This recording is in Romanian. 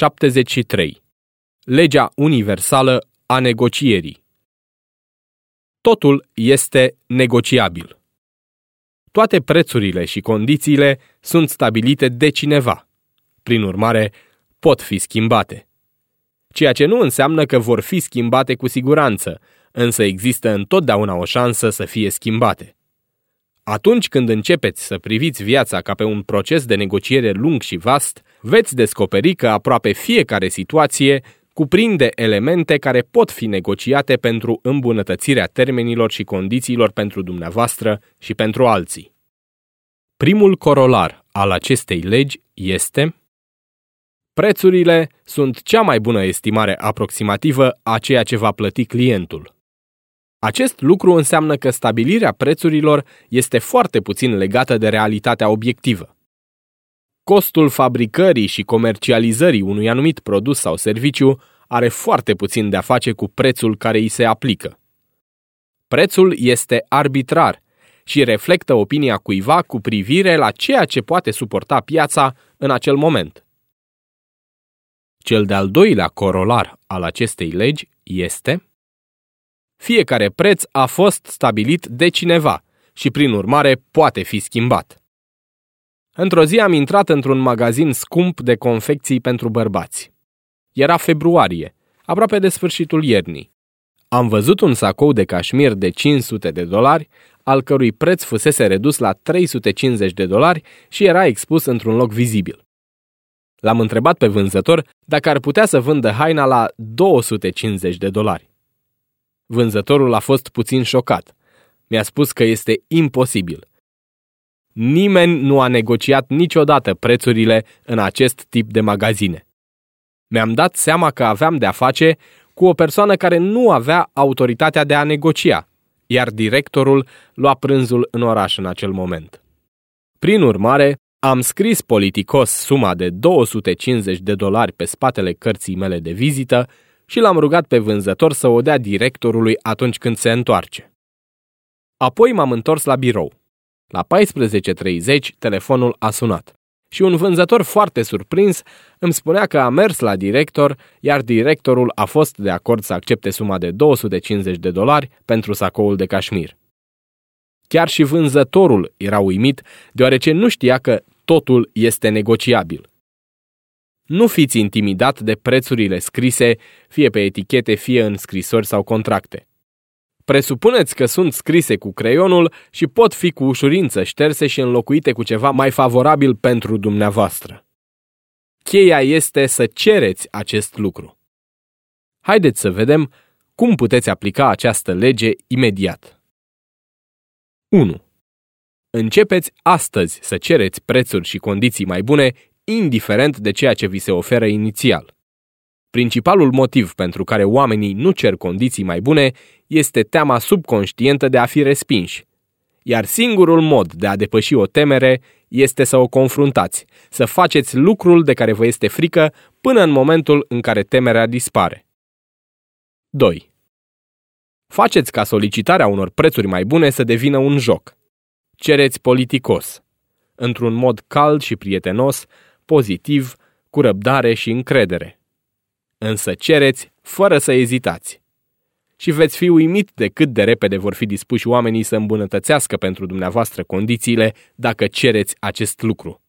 73. Legea universală a negocierii. Totul este negociabil. Toate prețurile și condițiile sunt stabilite de cineva. Prin urmare, pot fi schimbate. Ceea ce nu înseamnă că vor fi schimbate cu siguranță, însă există întotdeauna o șansă să fie schimbate. Atunci când începeți să priviți viața ca pe un proces de negociere lung și vast, veți descoperi că aproape fiecare situație cuprinde elemente care pot fi negociate pentru îmbunătățirea termenilor și condițiilor pentru dumneavoastră și pentru alții. Primul corolar al acestei legi este Prețurile sunt cea mai bună estimare aproximativă a ceea ce va plăti clientul. Acest lucru înseamnă că stabilirea prețurilor este foarte puțin legată de realitatea obiectivă. Costul fabricării și comercializării unui anumit produs sau serviciu are foarte puțin de a face cu prețul care îi se aplică. Prețul este arbitrar și reflectă opinia cuiva cu privire la ceea ce poate suporta piața în acel moment. Cel de-al doilea corolar al acestei legi este fiecare preț a fost stabilit de cineva și, prin urmare, poate fi schimbat. Într-o zi am intrat într-un magazin scump de confecții pentru bărbați. Era februarie, aproape de sfârșitul iernii. Am văzut un sacou de cașmir de 500 de dolari, al cărui preț fusese redus la 350 de dolari și era expus într-un loc vizibil. L-am întrebat pe vânzător dacă ar putea să vândă haina la 250 de dolari. Vânzătorul a fost puțin șocat. Mi-a spus că este imposibil. Nimeni nu a negociat niciodată prețurile în acest tip de magazine. Mi-am dat seama că aveam de-a face cu o persoană care nu avea autoritatea de a negocia, iar directorul lua prânzul în oraș în acel moment. Prin urmare, am scris politicos suma de 250 de dolari pe spatele cărții mele de vizită și l-am rugat pe vânzător să o dea directorului atunci când se întoarce. Apoi m-am întors la birou. La 14.30 telefonul a sunat și un vânzător foarte surprins îmi spunea că a mers la director, iar directorul a fost de acord să accepte suma de 250 de dolari pentru sacoul de cașmir. Chiar și vânzătorul era uimit, deoarece nu știa că totul este negociabil. Nu fiți intimidat de prețurile scrise, fie pe etichete, fie în scrisori sau contracte. Presupuneți că sunt scrise cu creionul și pot fi cu ușurință șterse și înlocuite cu ceva mai favorabil pentru dumneavoastră. Cheia este să cereți acest lucru. Haideți să vedem cum puteți aplica această lege imediat. 1. Începeți astăzi să cereți prețuri și condiții mai bune indiferent de ceea ce vi se oferă inițial. Principalul motiv pentru care oamenii nu cer condiții mai bune este teama subconștientă de a fi respinși. Iar singurul mod de a depăși o temere este să o confruntați, să faceți lucrul de care vă este frică până în momentul în care temerea dispare. 2. Faceți ca solicitarea unor prețuri mai bune să devină un joc. Cereți politicos. Într-un mod cald și prietenos, pozitiv, cu răbdare și încredere. Însă cereți fără să ezitați. Și veți fi uimit de cât de repede vor fi dispuși oamenii să îmbunătățească pentru dumneavoastră condițiile dacă cereți acest lucru.